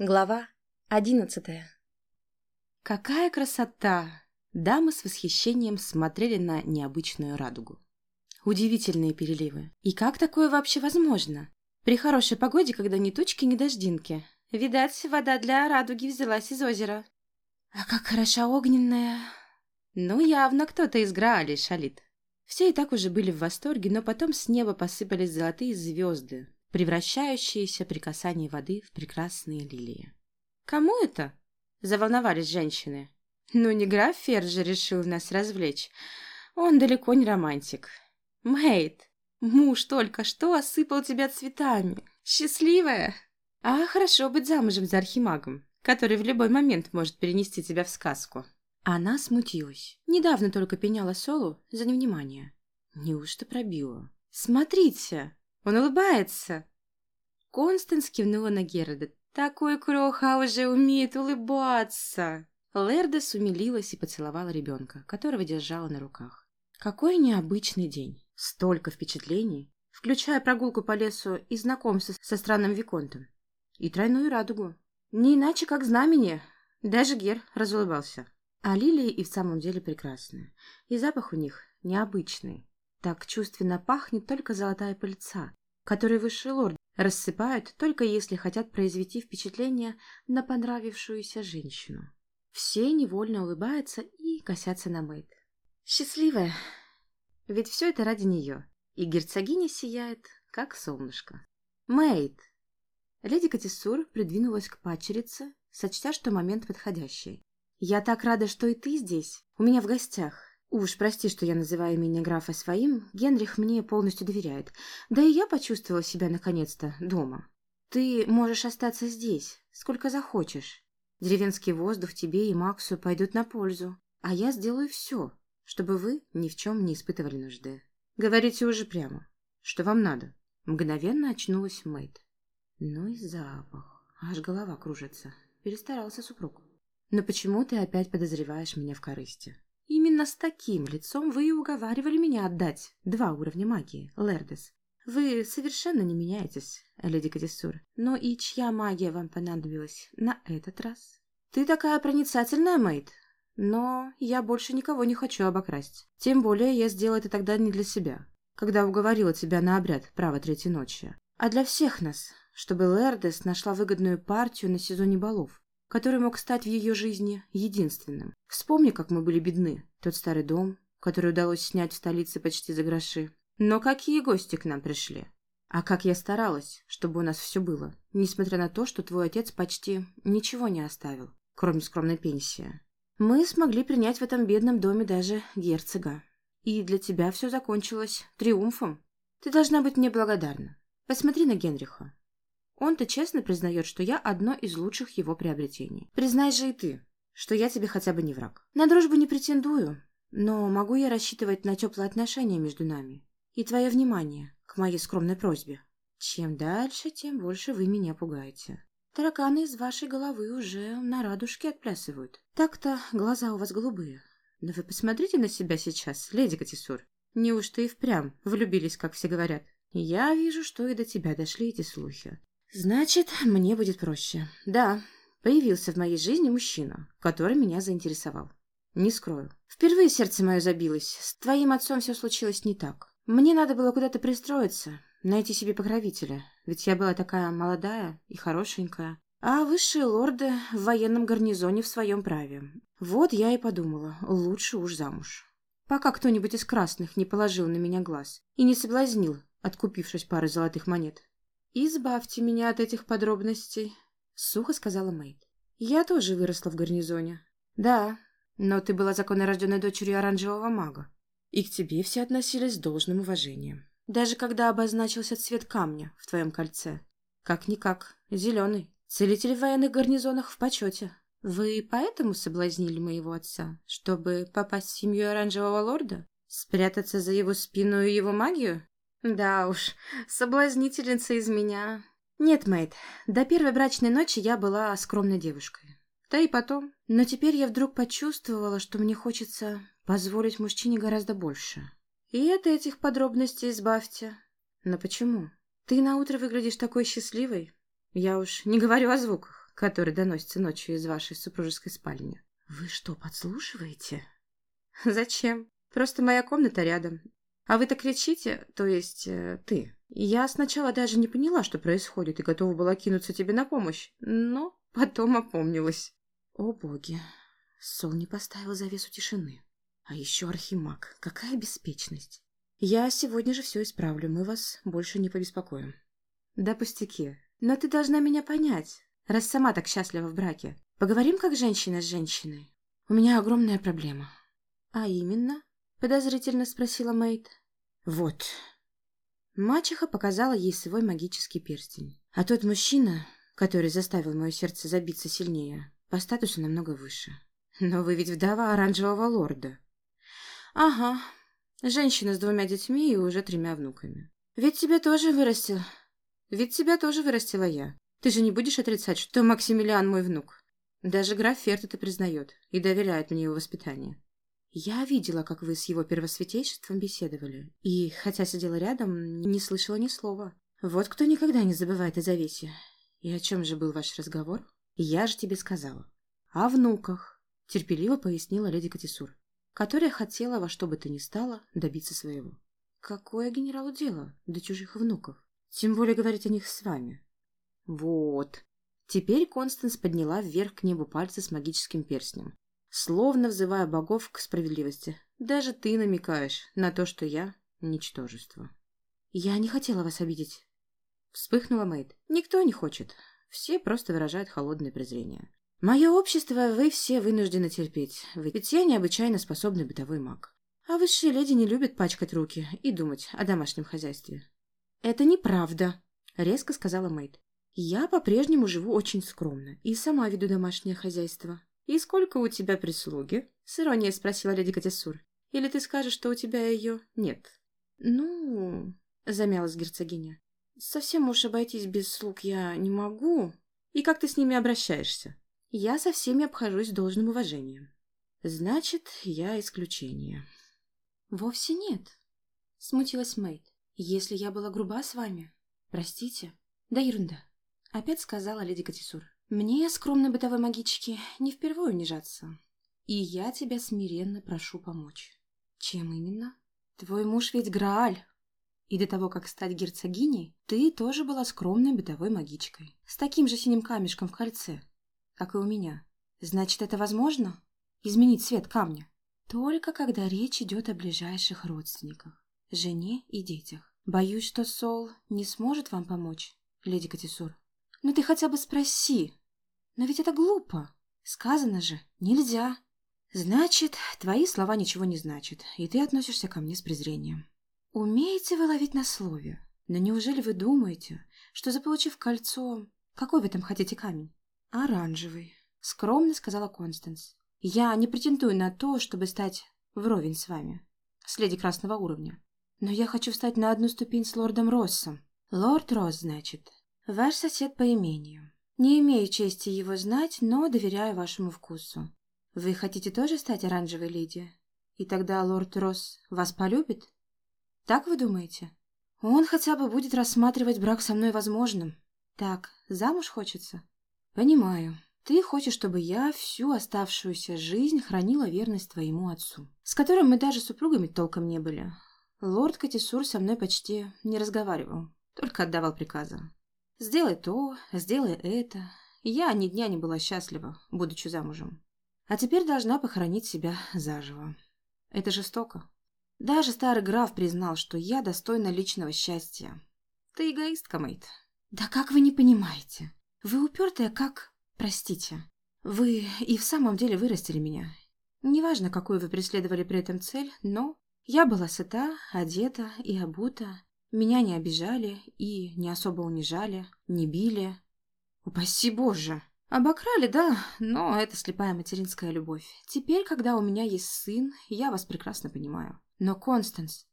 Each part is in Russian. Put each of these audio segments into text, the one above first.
Глава одиннадцатая Какая красота! Дамы с восхищением смотрели на необычную радугу. Удивительные переливы. И как такое вообще возможно? При хорошей погоде, когда ни тучки, ни дождинки. Видать, вода для радуги взялась из озера. А как хороша огненная! Ну, явно кто-то из Грааля шалит. Все и так уже были в восторге, но потом с неба посыпались золотые звезды, превращающиеся при касании воды в прекрасные лилии. «Кому это?» — заволновались женщины. «Ну, не граф Ферджи решил нас развлечь. Он далеко не романтик. Мэйд, муж только что осыпал тебя цветами. Счастливая! А хорошо быть замужем за архимагом, который в любой момент может перенести тебя в сказку». Она смутилась. Недавно только пеняла Солу за невнимание. Неужто пробила? «Смотрите!» Он улыбается. Констанс кивнула на Герода. Такой кроха уже умеет улыбаться. Лердес умилилась и поцеловала ребенка, которого держала на руках. Какой необычный день. Столько впечатлений, включая прогулку по лесу и знакомство со странным Виконтом. И тройную радугу. Не иначе, как знамение. Даже Гер разулыбался. А лилии и в самом деле прекрасные. И запах у них необычный. Так чувственно пахнет только золотая пыльца, которой высший лорд рассыпают только если хотят произвести впечатление на понравившуюся женщину. Все невольно улыбаются и косятся на Мэйд. Счастливая! Ведь все это ради нее. И герцогиня сияет, как солнышко. Мэйд! Леди Катисур придвинулась к падчерице, сочтя, что момент подходящий. «Я так рада, что и ты здесь, у меня в гостях. Уж прости, что я называю имя графа своим, Генрих мне полностью доверяет. Да и я почувствовала себя наконец-то дома. Ты можешь остаться здесь, сколько захочешь. Деревенский воздух тебе и Максу пойдут на пользу. А я сделаю все, чтобы вы ни в чем не испытывали нужды. Говорите уже прямо, что вам надо. Мгновенно очнулась Мэйд. Ну и запах. Аж голова кружится. Перестарался супруг. Но почему ты опять подозреваешь меня в корысти? Именно с таким лицом вы и уговаривали меня отдать два уровня магии, Лердес. Вы совершенно не меняетесь, леди Кадисур. Но и чья магия вам понадобилась на этот раз? Ты такая проницательная, Мэйд. Но я больше никого не хочу обокрасть. Тем более я сделала это тогда не для себя, когда уговорила тебя на обряд права третьей ночи, а для всех нас, чтобы Лердес нашла выгодную партию на сезоне балов который мог стать в ее жизни единственным. Вспомни, как мы были бедны. Тот старый дом, который удалось снять в столице почти за гроши. Но какие гости к нам пришли? А как я старалась, чтобы у нас все было, несмотря на то, что твой отец почти ничего не оставил, кроме скромной пенсии. Мы смогли принять в этом бедном доме даже герцога. И для тебя все закончилось триумфом. Ты должна быть мне благодарна. Посмотри на Генриха. Он-то честно признает, что я одно из лучших его приобретений. Признай же и ты, что я тебе хотя бы не враг. На дружбу не претендую, но могу я рассчитывать на теплые отношения между нами и твое внимание к моей скромной просьбе. Чем дальше, тем больше вы меня пугаете. Тараканы из вашей головы уже на радужке отплясывают. Так-то глаза у вас голубые. Но вы посмотрите на себя сейчас, леди Катисур. Неужто и впрямь влюбились, как все говорят? Я вижу, что и до тебя дошли эти слухи. Значит, мне будет проще. Да, появился в моей жизни мужчина, который меня заинтересовал. Не скрою. Впервые сердце мое забилось. С твоим отцом все случилось не так. Мне надо было куда-то пристроиться, найти себе покровителя. Ведь я была такая молодая и хорошенькая. А высшие лорды в военном гарнизоне в своем праве. Вот я и подумала, лучше уж замуж. Пока кто-нибудь из красных не положил на меня глаз и не соблазнил, откупившись парой золотых монет. «Избавьте меня от этих подробностей», — сухо сказала Мэйд. «Я тоже выросла в гарнизоне». «Да, но ты была законнорожденной дочерью оранжевого мага, и к тебе все относились с должным уважением. Даже когда обозначился цвет камня в твоем кольце. Как-никак, зеленый. Целитель в военных гарнизонах в почете. Вы поэтому соблазнили моего отца, чтобы попасть в семью оранжевого лорда? Спрятаться за его спину и его магию? Да уж, соблазнительница из меня. Нет, Мэйд, до первой брачной ночи я была скромной девушкой. Да и потом. Но теперь я вдруг почувствовала, что мне хочется позволить мужчине гораздо больше. И от этих подробностей избавьте. Но почему? Ты на утро выглядишь такой счастливой. Я уж не говорю о звуках. который доносится ночью из вашей супружеской спальни. Вы что, подслушиваете? Зачем? Просто моя комната рядом. А вы так кричите, то есть э, ты. Я сначала даже не поняла, что происходит, и готова была кинуться тебе на помощь, но потом опомнилась. О боги, Сол не поставил завесу тишины. А еще Архимаг, какая беспечность. Я сегодня же все исправлю, мы вас больше не побеспокоим. Да пустяки, но ты должна меня понять, раз сама так счастлива в браке. Поговорим как женщина с женщиной. У меня огромная проблема. А именно? Подозрительно спросила Мэйд. Вот. Мачеха показала ей свой магический перстень. А тот мужчина, который заставил мое сердце забиться сильнее, по статусу намного выше. Но вы ведь вдова оранжевого лорда. Ага, женщина с двумя детьми и уже тремя внуками. Ведь тебя тоже вырастил. Ведь тебя тоже вырастила я. Ты же не будешь отрицать, что Максимилиан мой внук. Даже граф Ферт это признает и доверяет мне его воспитание. Я видела, как вы с его первосвятейшеством беседовали, и, хотя сидела рядом, не слышала ни слова. Вот кто никогда не забывает о завесе. И о чем же был ваш разговор? Я же тебе сказала. О внуках, терпеливо пояснила леди Катисур, которая хотела во что бы то ни стало добиться своего. Какое генералу дело до чужих внуков? Тем более говорить о них с вами. Вот. Теперь Констанс подняла вверх к небу пальцы с магическим перстнем, словно взывая богов к справедливости. Даже ты намекаешь на то, что я — ничтожество. Я не хотела вас обидеть. Вспыхнула Мэйд. Никто не хочет. Все просто выражают холодное презрение. Мое общество вы все вынуждены терпеть, ведь я необычайно способный бытовой маг. А высшие леди не любят пачкать руки и думать о домашнем хозяйстве. «Это неправда», — резко сказала Мэйд. «Я по-прежнему живу очень скромно и сама веду домашнее хозяйство». «И сколько у тебя прислуги?» — с иронией спросила леди Катисур. «Или ты скажешь, что у тебя ее нет?» «Ну...» — замялась герцогиня. «Совсем уж обойтись без слуг я не могу. И как ты с ними обращаешься?» «Я со всеми обхожусь должным уважением». «Значит, я исключение». «Вовсе нет», — смутилась Мэйд. «Если я была груба с вами, простите». «Да ерунда», — опять сказала леди Катисур. «Мне, скромной бытовой магичке, не впервые унижаться. И я тебя смиренно прошу помочь». «Чем именно?» «Твой муж ведь Грааль. И до того, как стать герцогиней, ты тоже была скромной бытовой магичкой. С таким же синим камешком в кольце, как и у меня. Значит, это возможно? Изменить цвет камня?» «Только когда речь идет о ближайших родственниках жене и детях. Боюсь, что Сол не сможет вам помочь, леди Катисур. Ну ты хотя бы спроси. Но ведь это глупо. Сказано же, нельзя. Значит, твои слова ничего не значат, и ты относишься ко мне с презрением. Умеете вы ловить на слове? Но неужели вы думаете, что заполучив кольцо... Какой вы там хотите камень? Оранжевый, скромно сказала Констанс. Я не претендую на то, чтобы стать вровень с вами, с леди красного уровня. Но я хочу встать на одну ступень с лордом Россом. Лорд Росс, значит. Ваш сосед по имению. Не имею чести его знать, но доверяю вашему вкусу. Вы хотите тоже стать оранжевой леди? И тогда лорд Росс вас полюбит? Так вы думаете? Он хотя бы будет рассматривать брак со мной возможным. Так, замуж хочется? Понимаю. Ты хочешь, чтобы я всю оставшуюся жизнь хранила верность твоему отцу, с которым мы даже супругами толком не были. Лорд Катисур со мной почти не разговаривал, только отдавал приказы. «Сделай то, сделай это». Я ни дня не была счастлива, будучи замужем. А теперь должна похоронить себя заживо. Это жестоко. Даже старый граф признал, что я достойна личного счастья. Ты эгоистка, Мэйд. Да как вы не понимаете? Вы упертая как... Простите. Вы и в самом деле вырастили меня. Неважно, какую вы преследовали при этом цель, но я была сыта, одета и обута. Меня не обижали и не особо унижали, не били. Упаси Боже! Обокрали, да, но это слепая материнская любовь. Теперь, когда у меня есть сын, я вас прекрасно понимаю. Но, Констанс,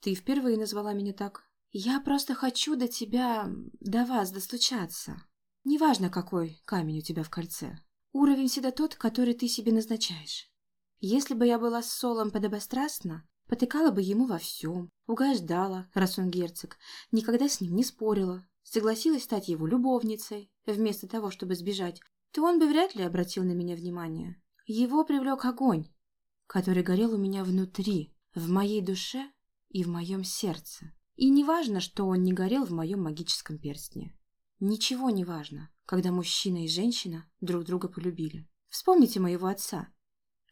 ты впервые назвала меня так. Я просто хочу до тебя, до вас достучаться. Неважно, какой камень у тебя в кольце. Уровень всегда тот, который ты себе назначаешь. Если бы я была с Солом подобострастна, Потыкала бы ему во всем, угождала, раз он герцог, никогда с ним не спорила, согласилась стать его любовницей, вместо того, чтобы сбежать, то он бы вряд ли обратил на меня внимание. Его привлек огонь, который горел у меня внутри, в моей душе и в моем сердце. И не важно, что он не горел в моем магическом перстне. Ничего не важно, когда мужчина и женщина друг друга полюбили. Вспомните моего отца,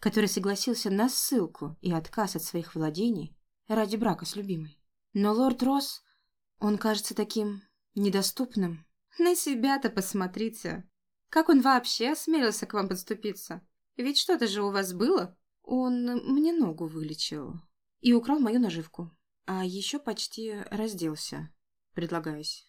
который согласился на ссылку и отказ от своих владений ради брака с любимой. Но лорд Росс, он кажется таким недоступным. На себя-то посмотрите. Как он вообще осмелился к вам подступиться? Ведь что-то же у вас было. Он мне ногу вылечил и украл мою наживку. А еще почти разделся, предлагаясь.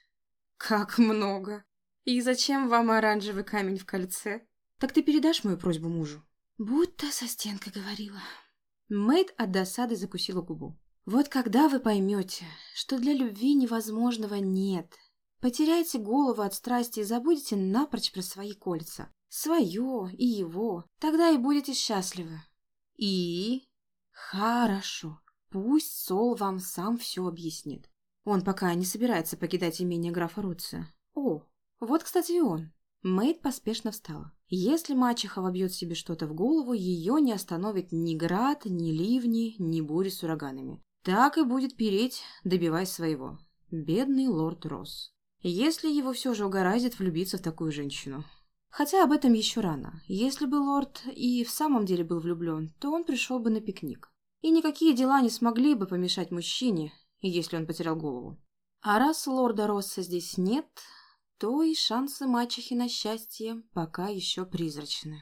Как много. И зачем вам оранжевый камень в кольце? Так ты передашь мою просьбу мужу? Будто со стенкой говорила. Мэйд от досады закусила губу. Вот когда вы поймете, что для любви невозможного нет, потеряете голову от страсти и забудете напрочь про свои кольца. Свое и его. Тогда и будете счастливы. И... Хорошо. Пусть Сол вам сам все объяснит. Он пока не собирается покидать имение графа Руция. О, вот, кстати, и он. Мэйд поспешно встала. Если мачеха вобьет себе что-то в голову, ее не остановит ни град, ни ливни, ни бури с ураганами. Так и будет переть, добиваясь своего. Бедный лорд Росс. Если его все же угораздит влюбиться в такую женщину. Хотя об этом еще рано. Если бы лорд и в самом деле был влюблен, то он пришел бы на пикник. И никакие дела не смогли бы помешать мужчине, если он потерял голову. А раз лорда Росса здесь нет, то и шансы мачехи на счастье пока еще призрачны.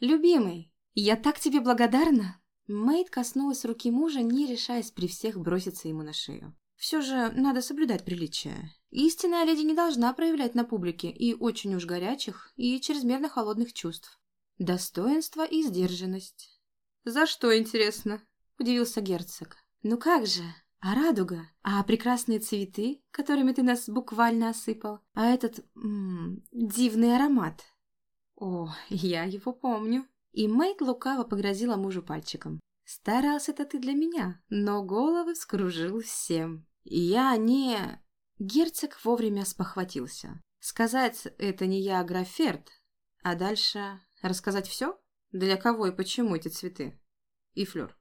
«Любимый, я так тебе благодарна!» Мэйд коснулась руки мужа, не решаясь при всех броситься ему на шею. Все же надо соблюдать приличия. Истинная леди не должна проявлять на публике и очень уж горячих, и чрезмерно холодных чувств. Достоинство и сдержанность. «За что, интересно?» – удивился герцог. «Ну как же, а радуга? А прекрасные цветы, которыми ты нас буквально осыпал? А этот... М дивный аромат? О, я его помню. И Мэйд лукаво погрозила мужу пальчиком. Старался-то ты для меня, но головы вскружил всем. Я не... Герцог вовремя спохватился. Сказать это не я, а Граферт, а дальше рассказать все? Для кого и почему эти цветы? И флёр.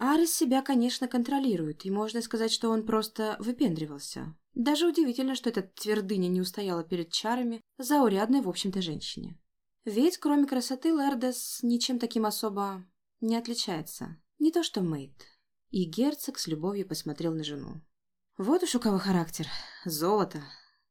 Арес себя, конечно, контролирует, и можно сказать, что он просто выпендривался. Даже удивительно, что эта твердыня не устояла перед чарами заурядной, в общем-то, женщине. Ведь, кроме красоты, Лердес ничем таким особо не отличается. Не то что Мейт. И герцог с любовью посмотрел на жену. Вот уж у кого характер. Золото.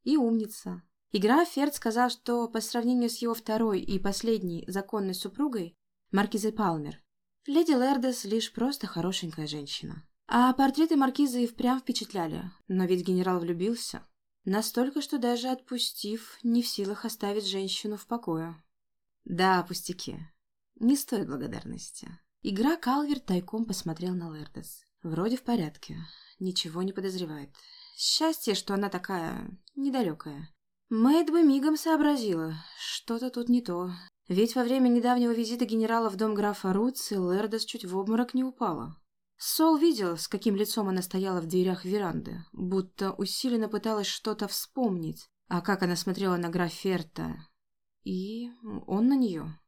И умница. Игра Ферд сказал, что по сравнению с его второй и последней законной супругой, Маркизой Палмер, Леди Лердес лишь просто хорошенькая женщина. А портреты маркизы и впрямь впечатляли. Но ведь генерал влюбился. Настолько, что даже отпустив, не в силах оставить женщину в покое. Да, пустяки. Не стоит благодарности. Игра Калвер тайком посмотрел на Лердес. Вроде в порядке. Ничего не подозревает. Счастье, что она такая недалекая. Мэйд бы мигом сообразила. Что-то тут не то. Ведь во время недавнего визита генерала в дом графа Руци Лердес чуть в обморок не упала. Сол видел, с каким лицом она стояла в дверях веранды, будто усиленно пыталась что-то вспомнить, а как она смотрела на граферта. И он на нее.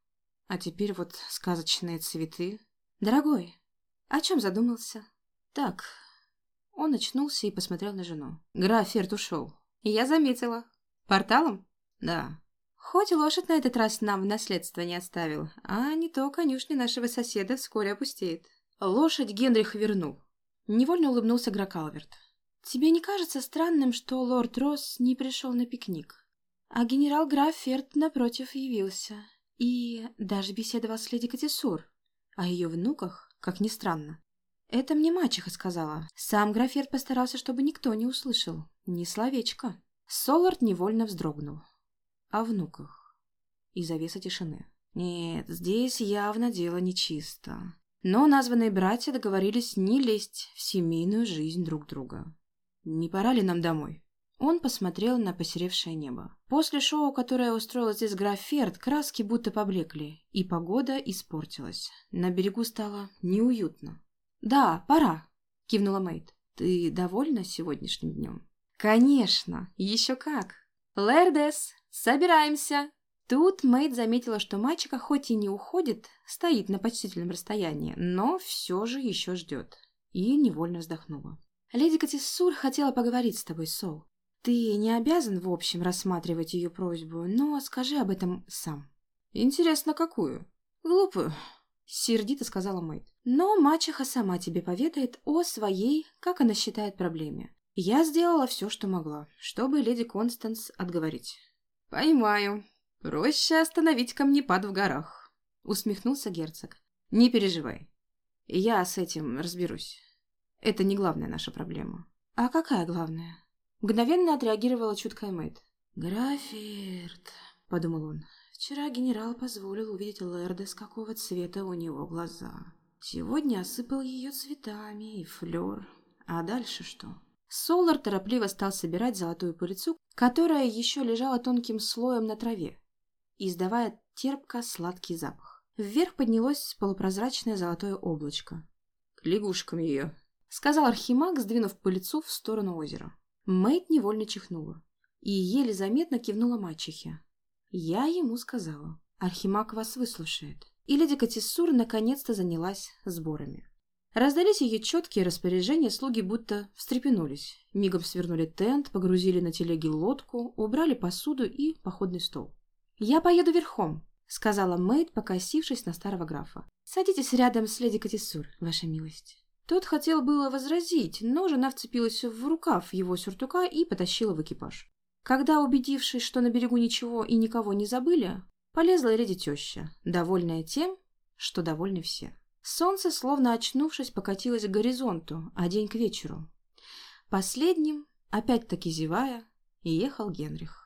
А теперь вот сказочные цветы. «Дорогой, о чем задумался?» «Так». Он очнулся и посмотрел на жену. Граферт ушел. «Я заметила. Порталом?» «Да». Хоть лошадь на этот раз нам в наследство не оставил, а не то конюшня нашего соседа вскоре опустеет. Лошадь Генрих вернул. Невольно улыбнулся Гракалверт. Тебе не кажется странным, что лорд Росс не пришел на пикник? А генерал-граф Ферд, напротив, явился. И даже беседовал с леди Катисур. О ее внуках, как ни странно. Это мне мачеха сказала. Сам граферт постарался, чтобы никто не услышал. Ни словечко. Солард невольно вздрогнул о внуках. И завеса тишины. Нет, здесь явно дело нечисто. Но названные братья договорились не лезть в семейную жизнь друг друга. «Не пора ли нам домой?» Он посмотрел на посеревшее небо. После шоу, которое устроил здесь граф Ферд, краски будто поблекли, и погода испортилась. На берегу стало неуютно. «Да, пора», — кивнула Мэйд. «Ты довольна сегодняшним днем?» «Конечно, еще как!» «Лердес, собираемся!» Тут Мэйд заметила, что мальчика хоть и не уходит, стоит на почтительном расстоянии, но все же еще ждет. И невольно вздохнула. «Леди Катиссур хотела поговорить с тобой, Сол. Ты не обязан, в общем, рассматривать ее просьбу, но скажи об этом сам». «Интересно, какую?» «Глупую», — сердито сказала Мэйд. «Но мачеха сама тебе поведает о своей, как она считает, проблеме. Я сделала все, что могла, чтобы леди Констанс отговорить». «Поймаю. Проще остановить камнепад в горах», — усмехнулся герцог. «Не переживай. Я с этим разберусь. Это не главная наша проблема. А какая главная? Мгновенно отреагировала чуткая Мэйд. «Графирт», — подумал он. «Вчера генерал позволил увидеть Лерда, с какого цвета у него глаза. Сегодня осыпал ее цветами и флер. А дальше что?» Солар торопливо стал собирать золотую пыльцу, которая еще лежала тонким слоем на траве, издавая терпко-сладкий запах. Вверх поднялось полупрозрачное золотое облачко. «К лягушкам ее», сказал Архимаг, сдвинув по лицу в сторону озера. Мэйд невольно чихнула и еле заметно кивнула мачехе. Я ему сказала, Архимаг вас выслушает. И леди Катиссур наконец-то занялась сборами. Раздались ее четкие распоряжения, слуги будто встрепенулись. Мигом свернули тент, погрузили на телеги лодку, убрали посуду и походный стол. «Я поеду верхом», — сказала Мэйд, покосившись на старого графа. «Садитесь рядом с леди Катиссур, ваша милость». Тот хотел было возразить, но жена вцепилась в рукав его сюртука и потащила в экипаж. Когда, убедившись, что на берегу ничего и никого не забыли, полезла леди теща, довольная тем, что довольны все. Солнце, словно очнувшись, покатилось к горизонту, а день к вечеру. Последним, опять-таки зевая, ехал Генрих.